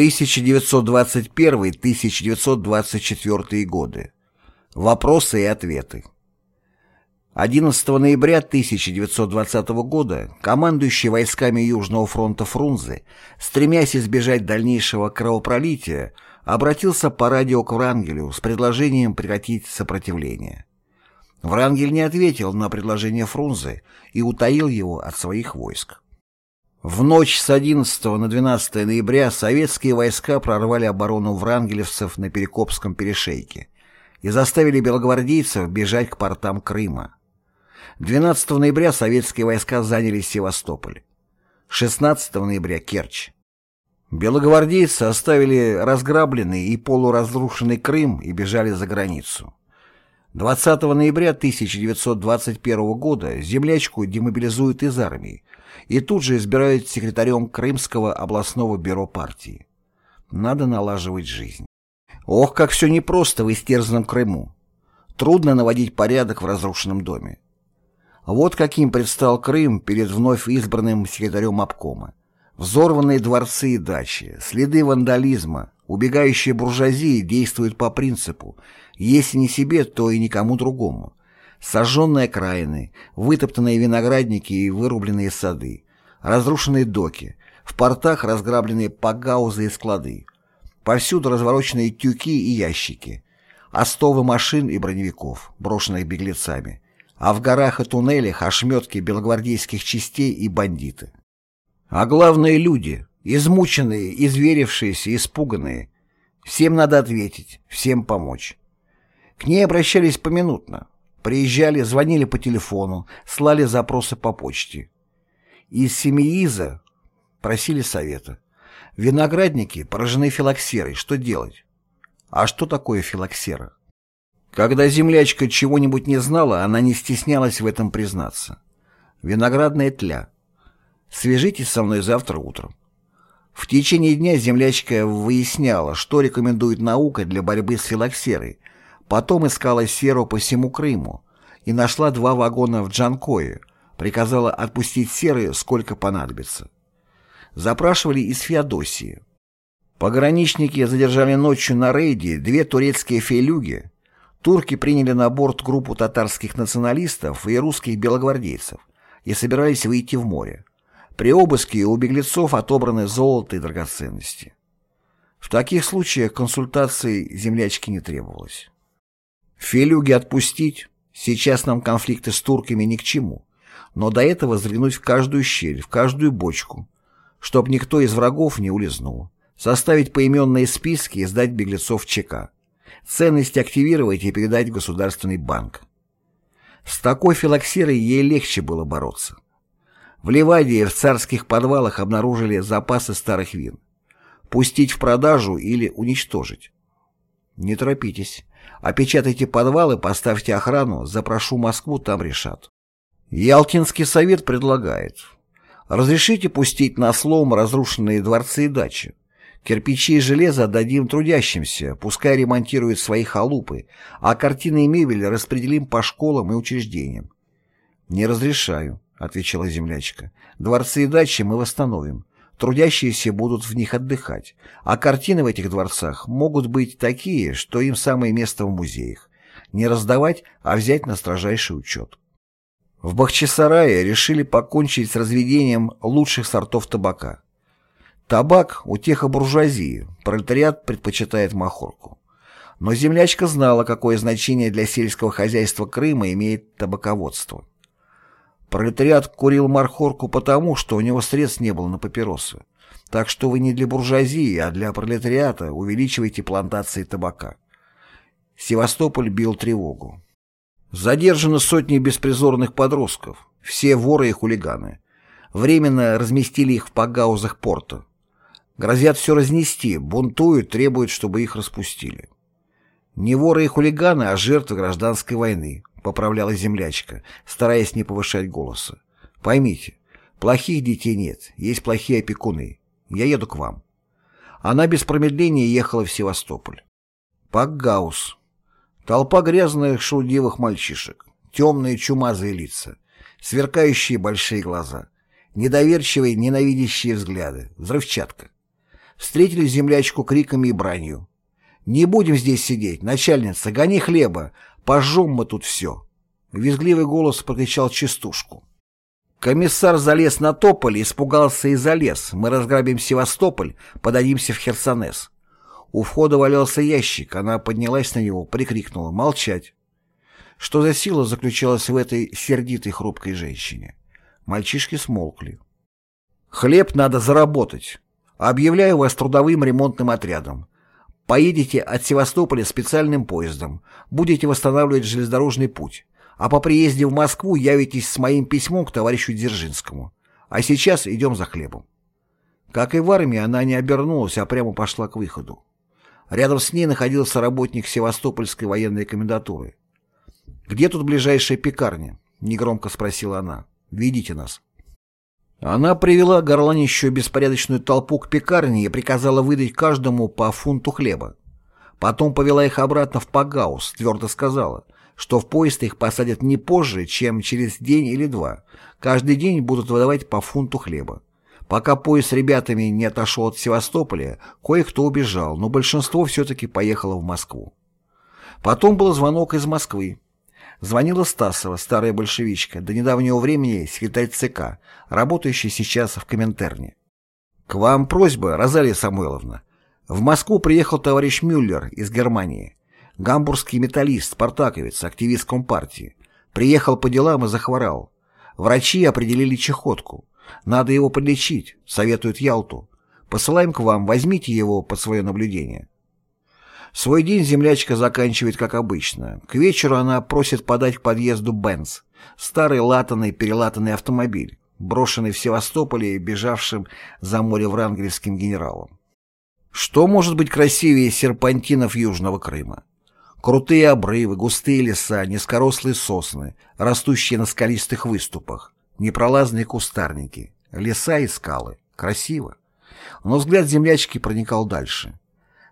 1921-1924 годы. Вопросы и ответы. 11 ноября 1920 года командующий войсками Южного фронта Фрунзе, стремясь избежать дальнейшего кровопролития, обратился по радио к Врангелю с предложением прекратить сопротивление. Врангель не ответил на предложение Фрунзе и утаил его от своих войск. В ночь с 11 на 12 ноября советские войска прорвали оборону врангелевцев на Перекопском перешейке и заставили белогвардейцев бежать к портам Крыма. 12 ноября советские войска заняли Севастополь. 16 ноября – Керчь. Белогвардейцы оставили разграбленный и полуразрушенный Крым и бежали за границу. 20 ноября 1921 года землячку демобилизуют из армии и тут же избирают секретарем Крымского областного бюро партии. Надо налаживать жизнь. Ох, как все непросто в истерзанном Крыму. Трудно наводить порядок в разрушенном доме. Вот каким предстал Крым перед вновь избранным секретарем обкома. Взорванные дворцы и дачи, следы вандализма, убегающие буржуазии действуют по принципу если не себе, то и никому другому. Сожженные окраины, вытоптанные виноградники и вырубленные сады, разрушенные доки, в портах разграбленные погаузы и склады, повсюду развороченные тюки и ящики, остовы машин и броневиков, брошенных беглецами, а в горах и туннелях ошметки белогвардейских частей и бандиты. А главное люди, измученные, изверившиеся, испуганные. Всем надо ответить, всем помочь. К ней обращались поминутно. Приезжали, звонили по телефону, слали запросы по почте. Из Семииза просили совета. Виноградники поражены филоксерой. Что делать? А что такое филоксера? Когда землячка чего-нибудь не знала, она не стеснялась в этом признаться. Виноградная тля. Свяжитесь со мной завтра утром. В течение дня землячка выясняла, что рекомендует наука для борьбы с филоксерой, Потом искала серу по всему Крыму и нашла два вагона в Джанкое, приказала отпустить серы сколько понадобится. Запрашивали из Феодосии. Пограничники задержали ночью на рейде две турецкие фейлюги. Турки приняли на борт группу татарских националистов и русских белогвардейцев и собирались выйти в море. При обыске у беглецов отобраны золото и драгоценности. В таких случаях консультации землячки не требовалось. Филюги отпустить, сейчас нам конфликты с турками ни к чему, но до этого взглянуть в каждую щель, в каждую бочку, чтоб никто из врагов не улизнул, составить поименные списки и сдать беглецов ЧК, ценности активировать и передать в Государственный банк. С такой филоксерой ей легче было бороться. В Ливадии в царских подвалах обнаружили запасы старых вин. Пустить в продажу или уничтожить. Не торопитесь. Опечатайте подвалы, поставьте охрану, запрошу Москву, там решат. Ялтинский совет предлагает. Разрешите пустить на слом разрушенные дворцы и дачи. Кирпичи и железо отдадим трудящимся, пускай ремонтируют свои халупы, а картины и мебель распределим по школам и учреждениям. «Не разрешаю», — отвечала землячка. «Дворцы и дачи мы восстановим. Трудящиеся будут в них отдыхать, а картины в этих дворцах могут быть такие, что им самое место в музеях. Не раздавать, а взять на строжайший учет. В Бахчисарае решили покончить с разведением лучших сортов табака. Табак – утеха буржуазии, пролетариат предпочитает махорку. Но землячка знала, какое значение для сельского хозяйства Крыма имеет табаководство. Пролетариат курил мархорку потому, что у него средств не было на папиросы. Так что вы не для буржуазии, а для пролетариата увеличиваете плантации табака. Севастополь бил тревогу. Задержаны сотни беспризорных подростков, все воры и хулиганы. Временно разместили их в погаузах порта. Грозят все разнести, бунтуют, требуют, чтобы их распустили. Не воры и хулиганы, а жертвы гражданской войны, — поправляла землячка, стараясь не повышать голоса. «Поймите, плохих детей нет, есть плохие опекуны. Я еду к вам». Она без промедления ехала в Севастополь. Пакгаус. Толпа грязных шелудивых мальчишек, темные чумазые лица, сверкающие большие глаза, недоверчивые ненавидящие взгляды, взрывчатка. встретили землячку криками и бранью. «Не будем здесь сидеть, начальница, гони хлеба, пожжем мы тут все!» Визгливый голос прокричал частушку. Комиссар залез на тополь, испугался и залез. Мы разграбим Севастополь, подадимся в Херсонес. У входа валялся ящик, она поднялась на него, прикрикнула «Молчать!». Что за сила заключалась в этой сердитой хрупкой женщине? Мальчишки смолкли. «Хлеб надо заработать. Объявляю вас трудовым ремонтным отрядом. Поедете от Севастополя специальным поездом, будете восстанавливать железнодорожный путь, а по приезде в Москву явитесь с моим письмом к товарищу Дзержинскому. А сейчас идем за хлебом». Как и в армии, она не обернулась, а прямо пошла к выходу. Рядом с ней находился работник Севастопольской военной комендатуры. «Где тут ближайшая пекарня?» — негромко спросила она. «Ведите нас». Она привела горланищую беспорядочную толпу к пекарне и приказала выдать каждому по фунту хлеба. Потом повела их обратно в Пагаус, твердо сказала, что в поезд их посадят не позже, чем через день или два. Каждый день будут выдавать по фунту хлеба. Пока поезд с ребятами не отошел от Севастополя, кое-кто убежал, но большинство все-таки поехало в Москву. Потом был звонок из Москвы. Звонила Стасова, старая большевичка, до недавнего времени секретарь ЦК, работающий сейчас в Коминтерне. «К вам просьба, Розалия Самойловна. В Москву приехал товарищ Мюллер из Германии. Гамбургский металлист, спартаковец, активист Компартии. Приехал по делам и захворал. Врачи определили чехотку. Надо его подлечить, советует Ялту. Посылаем к вам, возьмите его под свое наблюдение. Свой день землячка заканчивает как обычно. К вечеру она просит подать к подъезду Бенц, старый латанный перелатанный автомобиль, брошенный в Севастополе и бежавшим за море врангелевским генералом. Что может быть красивее серпантинов Южного Крыма? Крутые обрывы, густые леса, низкорослые сосны, растущие на скалистых выступах, непролазные кустарники, леса и скалы. Красиво. Но взгляд землячки проникал дальше.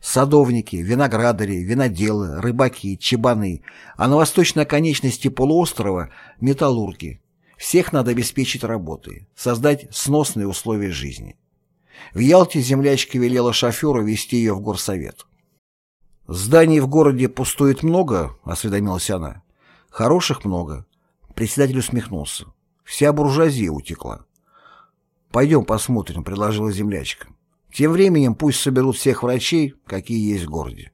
Садовники, виноградари, виноделы, рыбаки, чебаны, а на восточной оконечности полуострова – металлурги. Всех надо обеспечить работой, создать сносные условия жизни. В Ялте землячка велела шоферу вести ее в горсовет. «Зданий в городе пустует много?» – осведомилась она. «Хороших много». Председатель усмехнулся. Вся буржуазия утекла. «Пойдем посмотрим», — предложила землячка. «Тем временем пусть соберут всех врачей, какие есть в городе».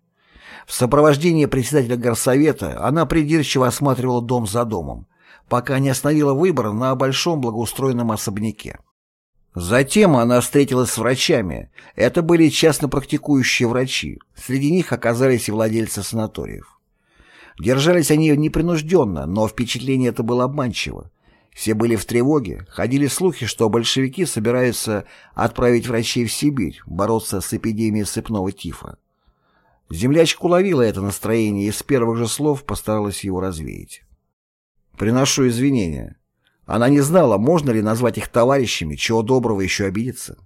В сопровождении председателя горсовета она придирчиво осматривала дом за домом, пока не остановила выбор на большом благоустроенном особняке. Затем она встретилась с врачами. Это были частно практикующие врачи. Среди них оказались и владельцы санаториев. Держались они непринужденно, но впечатление это было обманчиво. Все были в тревоге, ходили слухи, что большевики собираются отправить врачей в Сибирь, бороться с эпидемией сыпного тифа. Землячка уловила это настроение и с первых же слов постаралась его развеять. «Приношу извинения. Она не знала, можно ли назвать их товарищами, чего доброго еще обидеться.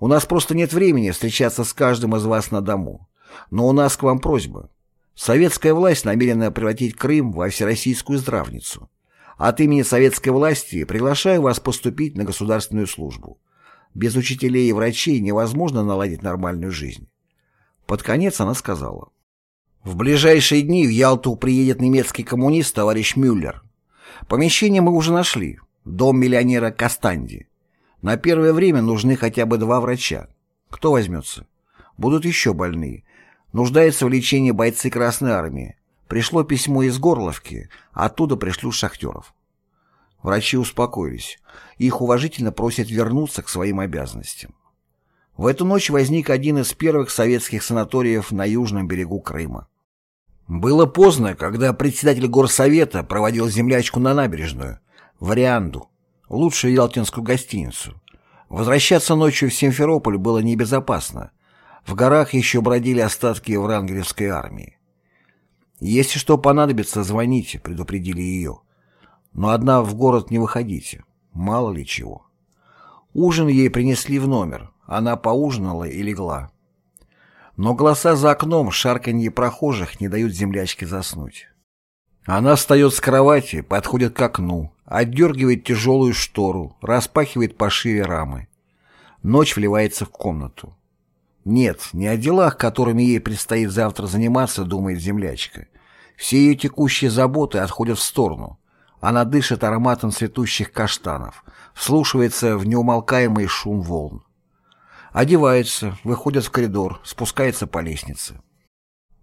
У нас просто нет времени встречаться с каждым из вас на дому. Но у нас к вам просьба. Советская власть намерена превратить Крым во всероссийскую здравницу. От имени советской власти приглашаю вас поступить на государственную службу. Без учителей и врачей невозможно наладить нормальную жизнь. Под конец она сказала. В ближайшие дни в Ялту приедет немецкий коммунист товарищ Мюллер. Помещение мы уже нашли. Дом миллионера Кастанди. На первое время нужны хотя бы два врача. Кто возьмется? Будут еще больные. Нуждаются в лечении бойцы Красной Армии. Пришло письмо из Горловки, оттуда пришлю шахтеров. Врачи успокоились. Их уважительно просят вернуться к своим обязанностям. В эту ночь возник один из первых советских санаториев на южном берегу Крыма. Было поздно, когда председатель горсовета проводил землячку на набережную, в Арианду, лучшую ялтинскую гостиницу. Возвращаться ночью в Симферополь было небезопасно. В горах еще бродили остатки Врангелевской армии. «Если что понадобится, звоните», — предупредили ее. «Но одна в город не выходите. Мало ли чего». Ужин ей принесли в номер. Она поужинала и легла. Но голоса за окном, шарканье прохожих не дают землячке заснуть. Она встает с кровати, подходит к окну, отдергивает тяжелую штору, распахивает пошире рамы. Ночь вливается в комнату. Нет, не о делах, которыми ей предстоит завтра заниматься, думает землячка. Все ее текущие заботы отходят в сторону. Она дышит ароматом цветущих каштанов, вслушивается в неумолкаемый шум волн. Одевается, выходит в коридор, спускается по лестнице.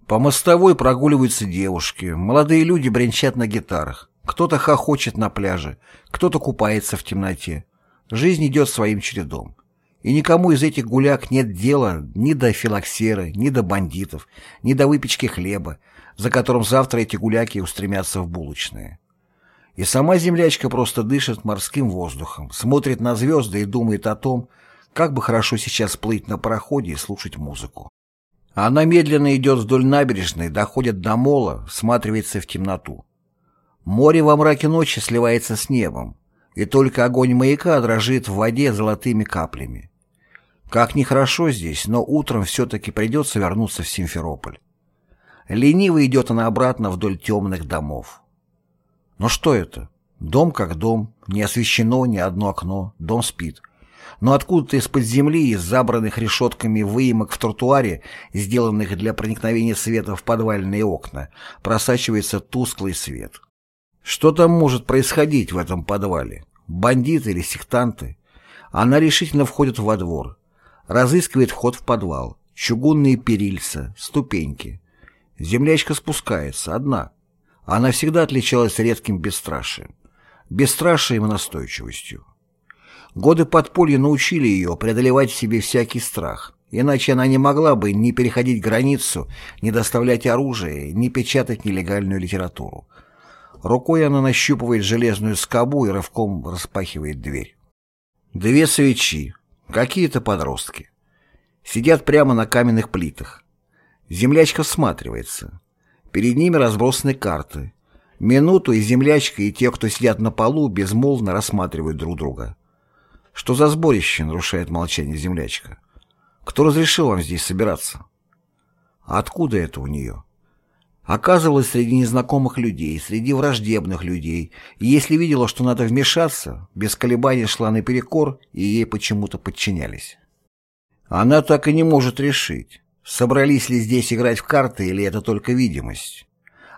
По мостовой прогуливаются девушки, молодые люди бренчат на гитарах. Кто-то хохочет на пляже, кто-то купается в темноте. Жизнь идет своим чередом. И никому из этих гуляк нет дела ни до филоксеры, ни до бандитов, ни до выпечки хлеба, за которым завтра эти гуляки устремятся в булочные. И сама землячка просто дышит морским воздухом, смотрит на звезды и думает о том, как бы хорошо сейчас плыть на пароходе и слушать музыку. Она медленно идет вдоль набережной, доходит до мола, всматривается в темноту. Море во мраке ночи сливается с небом, и только огонь маяка дрожит в воде золотыми каплями. Как нехорошо здесь, но утром все-таки придется вернуться в Симферополь. Лениво идет она обратно вдоль темных домов. Но что это? Дом как дом, не освещено ни одно окно, дом спит. Но откуда-то из-под земли, из забранных решетками выемок в тротуаре, сделанных для проникновения света в подвальные окна, просачивается тусклый свет. Что там может происходить в этом подвале? Бандиты или сектанты? Она решительно входит во двор. Разыскивает вход в подвал. Чугунные перильца, ступеньки. Землячка спускается, одна. Она всегда отличалась редким бесстрашием. Бесстрашием и настойчивостью. Годы подполья научили ее преодолевать в себе всякий страх, иначе она не могла бы ни переходить границу, ни доставлять оружие, ни печатать нелегальную литературу. Рукой она нащупывает железную скобу и рывком распахивает дверь. Две свечи, какие-то подростки. Сидят прямо на каменных плитах. Землячка всматривается. Перед ними разбросаны карты. Минуту и землячка, и те, кто сидят на полу, безмолвно рассматривают друг друга. Что за сборище, нарушает молчание землячка? Кто разрешил вам здесь собираться? откуда это у нее? Оказывалась среди незнакомых людей, среди враждебных людей, и если видела, что надо вмешаться, без колебаний шла наперекор, и ей почему-то подчинялись. Она так и не может решить, Собрались ли здесь играть в карты или это только видимость?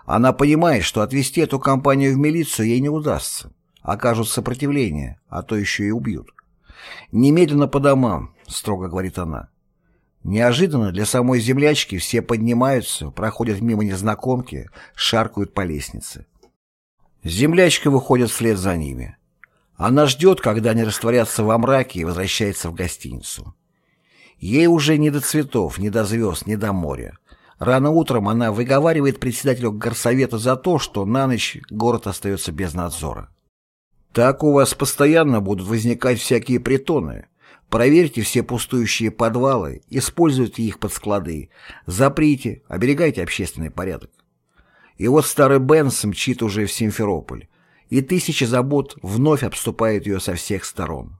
Она понимает, что отвести эту компанию в милицию ей не удастся. Окажут сопротивление, а то еще и убьют. «Немедленно по домам», — строго говорит она. Неожиданно для самой землячки все поднимаются, проходят мимо незнакомки, шаркают по лестнице. Землячка выходит вслед за ними. Она ждет, когда они растворятся во мраке и возвращается в гостиницу. Ей уже не до цветов, не до звезд, не до моря. Рано утром она выговаривает председателю горсовета за то, что на ночь город остается без надзора. Так у вас постоянно будут возникать всякие притоны. Проверьте все пустующие подвалы, используйте их под склады, заприте, оберегайте общественный порядок. И вот старый Бенс мчит уже в Симферополь, и тысячи забот вновь обступают ее со всех сторон.